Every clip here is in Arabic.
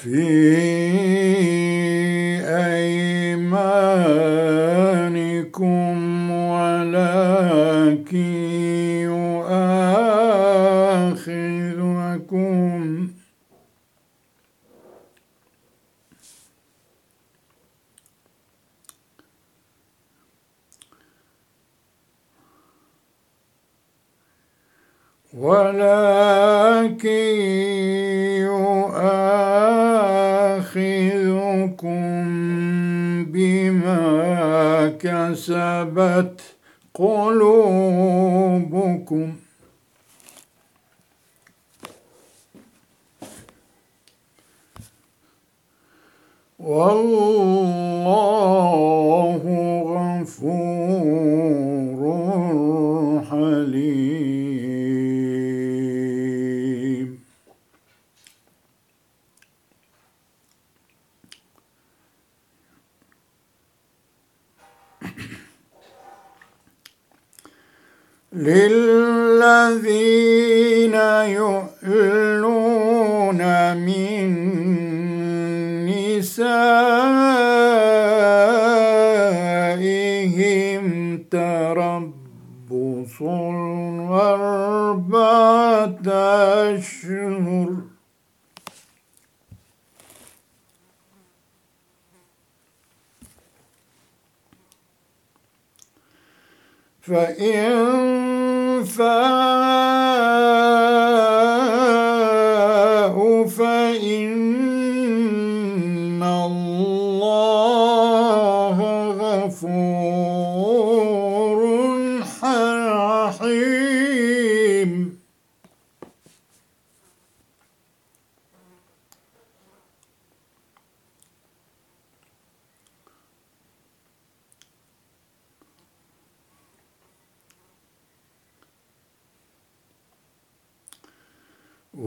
في أيمانكم ولكن يؤاخذكم ولكن كسبت قلوبكم. والله للذين يؤلون من نسائهم تربص أربعة أشهر فإن فاءوا فإن الله غفور رحيم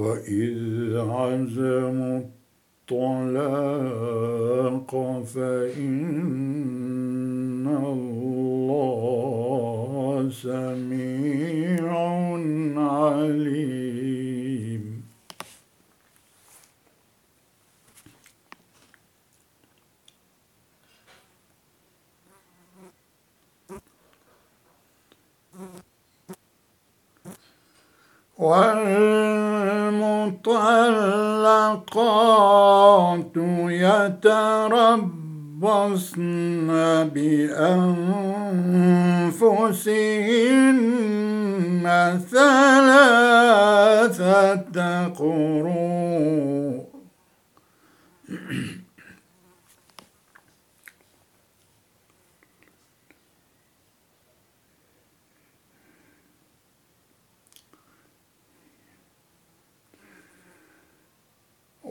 وإذ عزموا الطلاق فإن الله سميع عليم والمطلقات يتربصن بأنفسهن ثلاثة قروء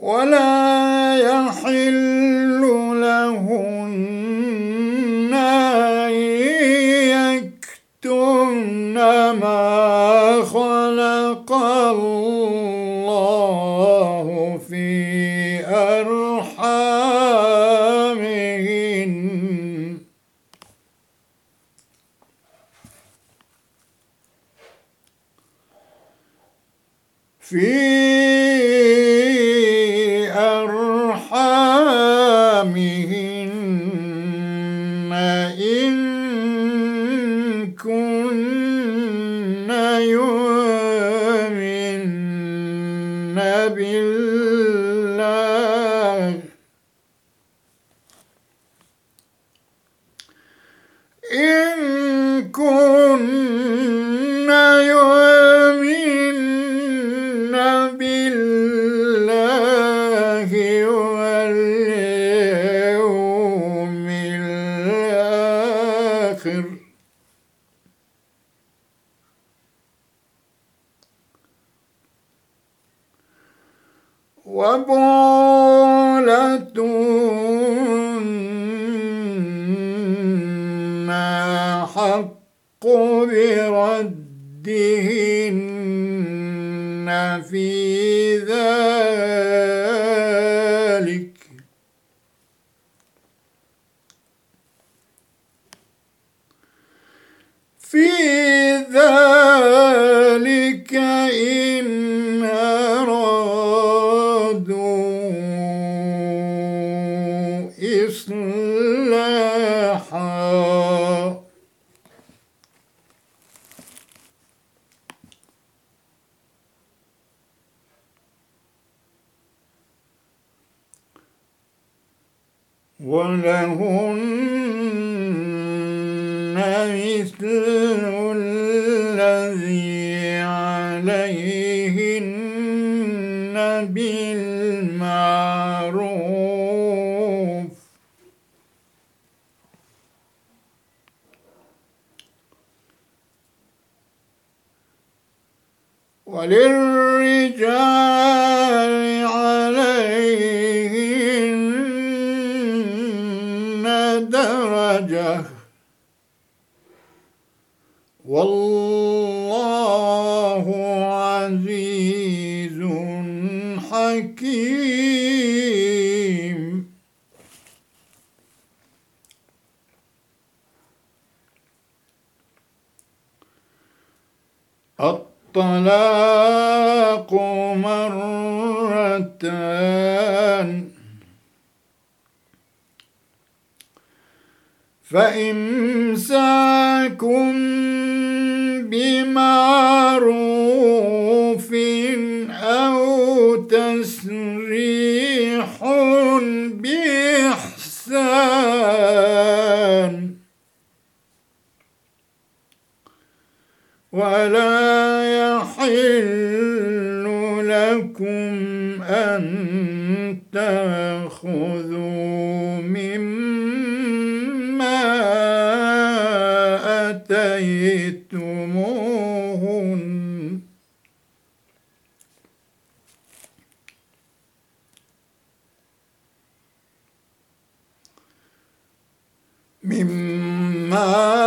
ولا يحل لهن أن يكتمن ما خلق الله في أرحامهن. في وبولتهن حق بردهن في ذلك في ذلك إن أرادوا إصلاحا ولهن مثل الذي عليهن بالمعروف. وللرجال والله عزيز حكيم. الطلاق مرتان. فإمساكم بمعروف أو تسريح بإحسان. ولا يحل لكم أن تأخذوا مما مما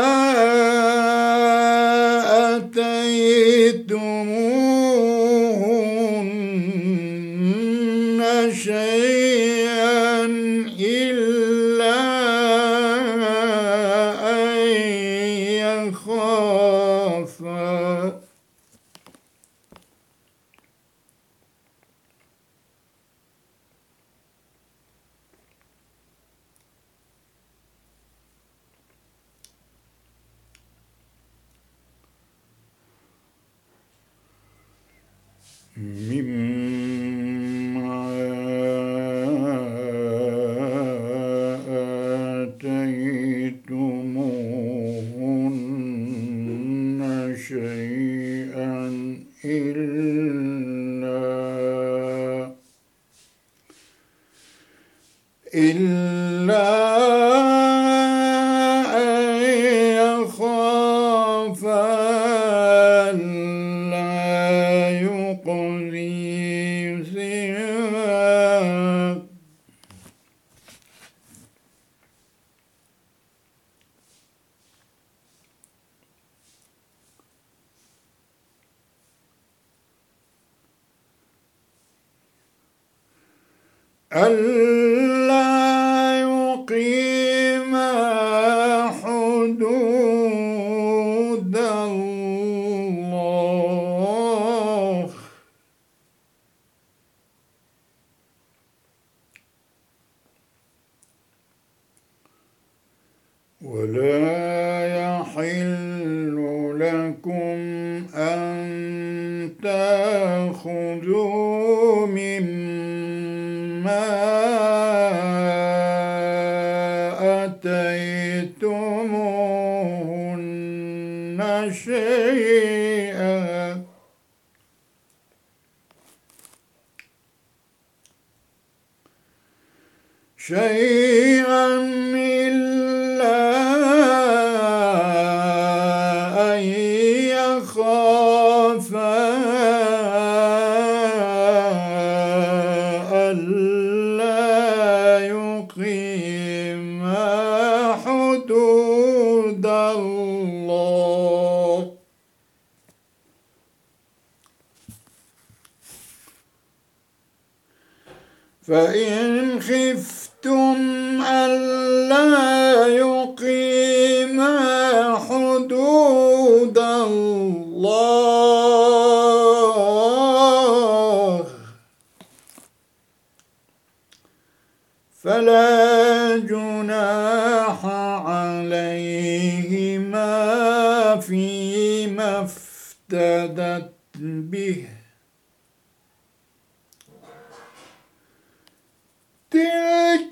فإن خفتم ألا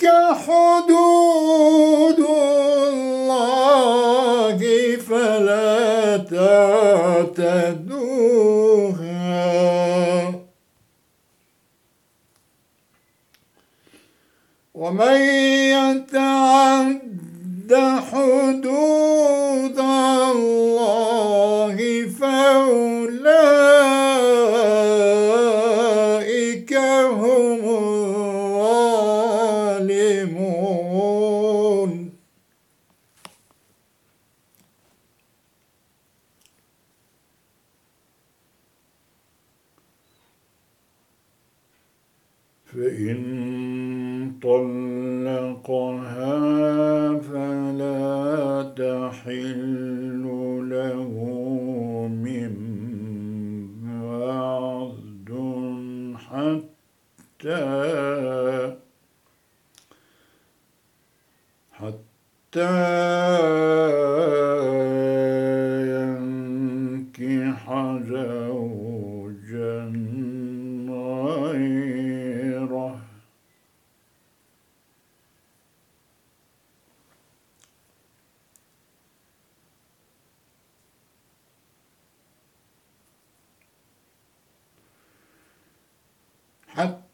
تلك حدود الله فلا تعتدوها. ومن يتعد حدود حتى حتى ينكح زوجا غيره حتى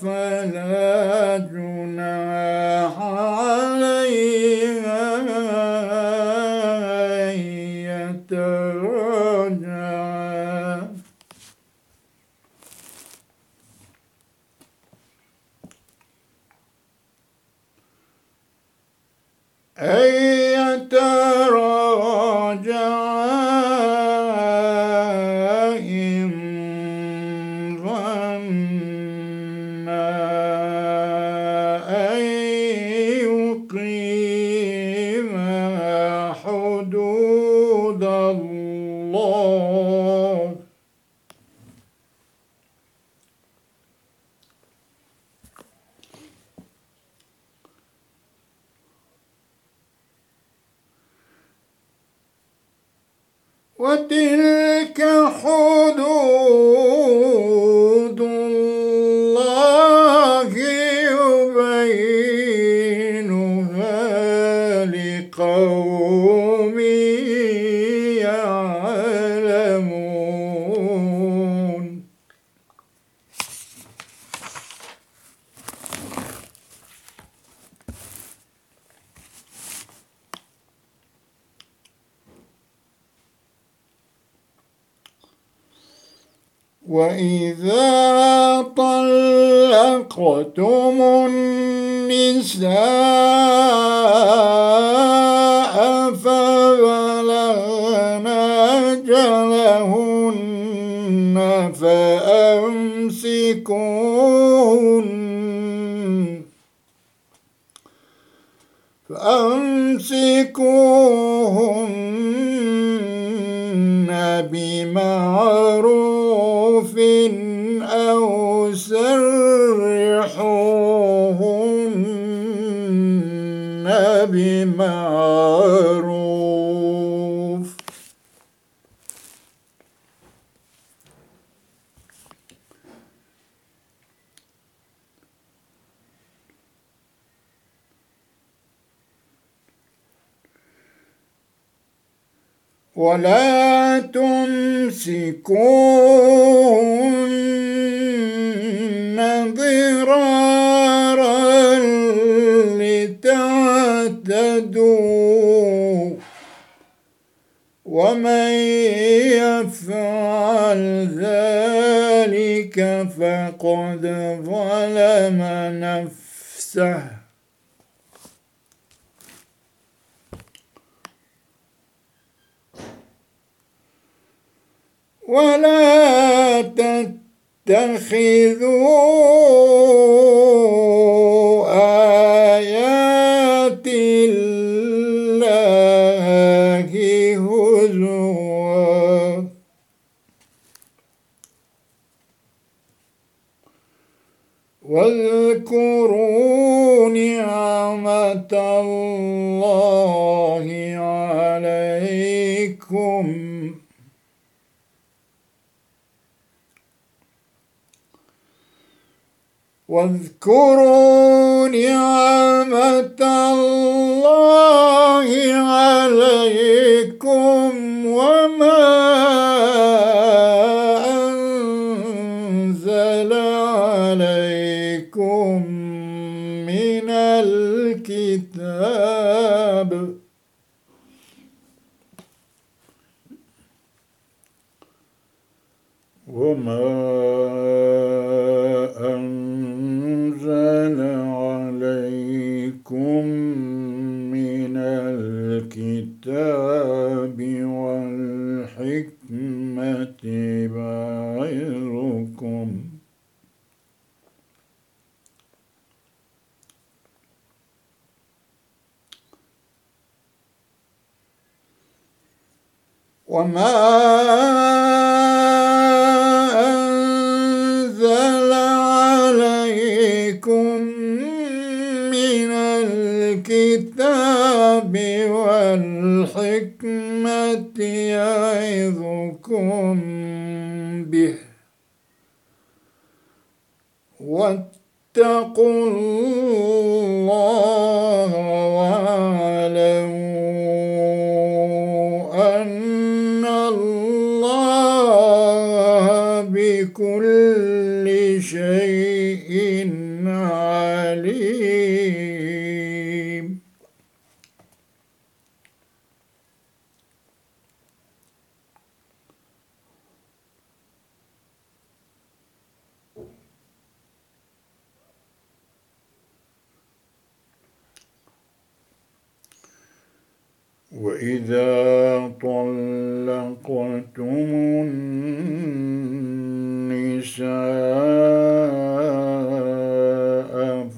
فلا الله. وتلك حدود الله. وإذا طلقتم النساء فبلغن أجلهن فأمسكوهن فأمسكوهن بمعروف ولا تمسكوهن ضرارا ومن يفعل ذلك فقد ظلم نفسه. ولا تتخذوا واذكروا نعمة الله عليكم. واذكروا نعمة الله عليكم. أن الله بكل شيء وإذا طلقتم النساء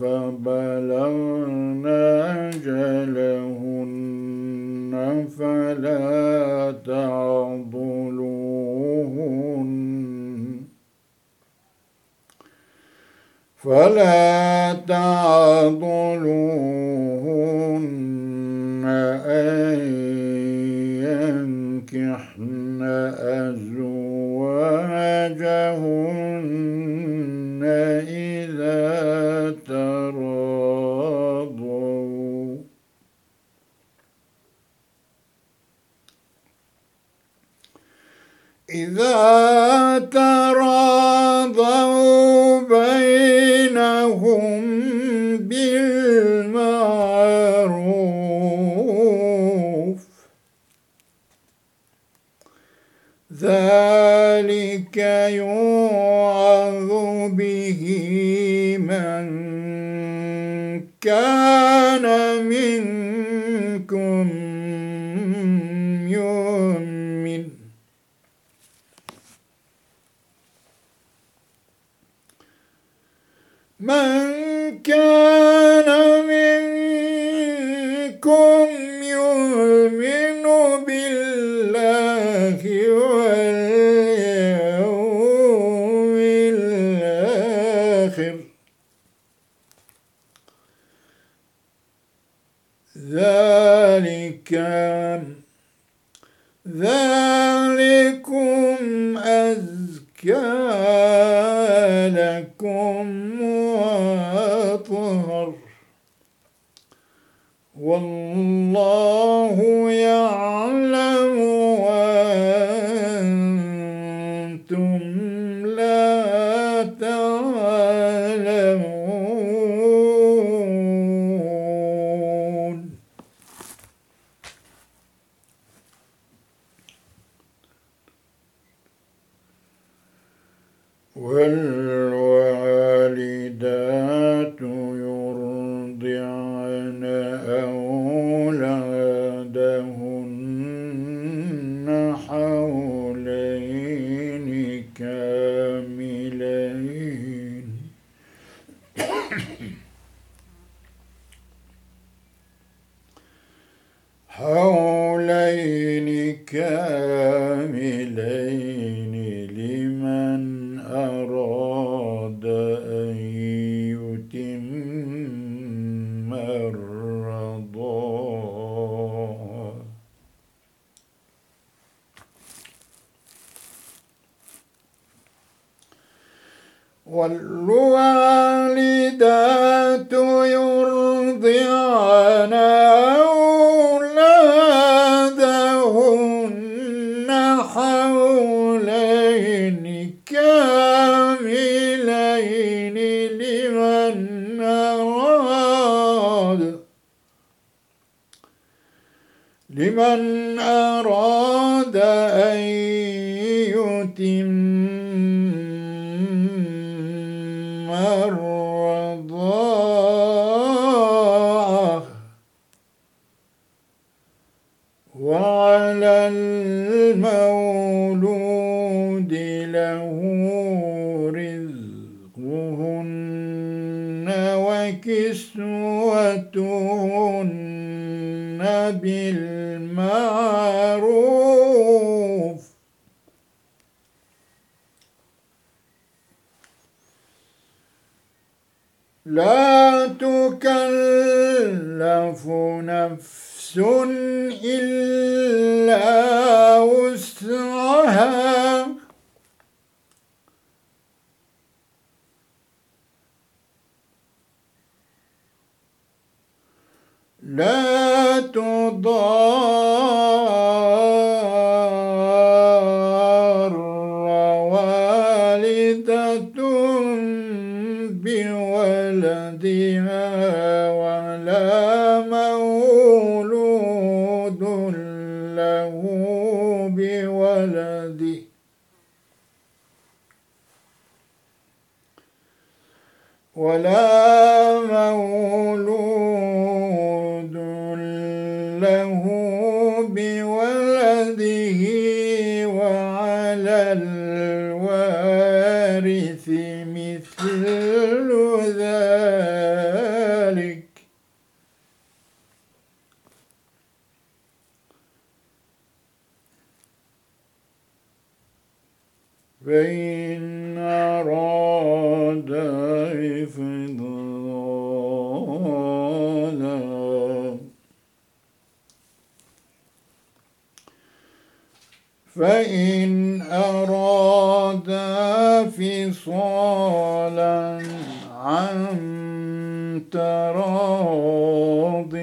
فبلغن أجلهن فلا تعضلوهن فلا تعضلوهن ينكحن أزواجهن إذا تراضوا. إذا تراضوا ذلك يوعظ به من كان तुम والوالدات يرضعن أولادهن حولين كاملين لمن أراد لمن المولود له رزقهن وكسوتهن بالمعروف. لا تكلف نفس إلا وسعها. لا تضار والدة بولدها ولا فإن أراد فصالا عن تراض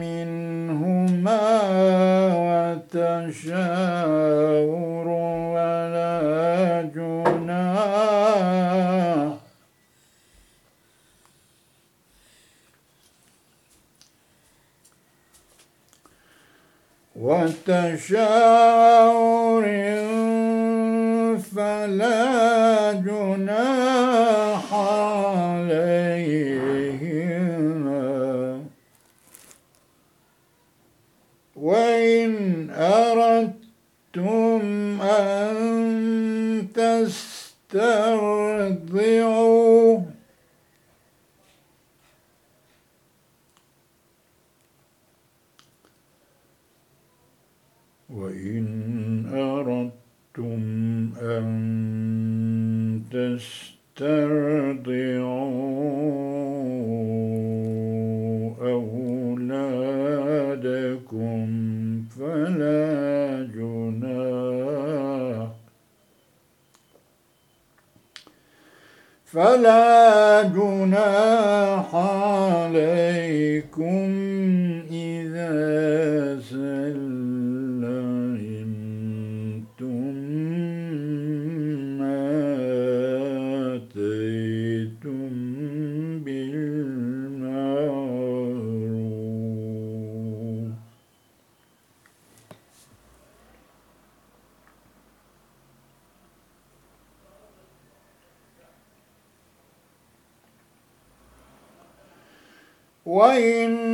منهما وتشاور ولا جناح وتشاور não وإن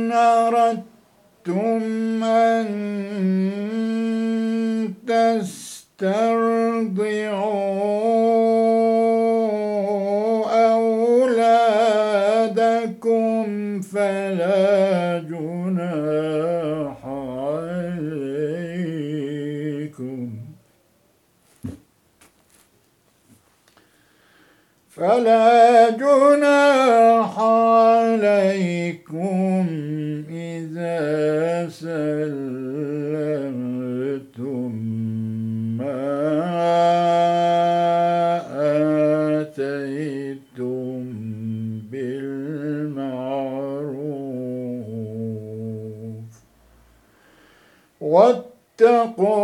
pom.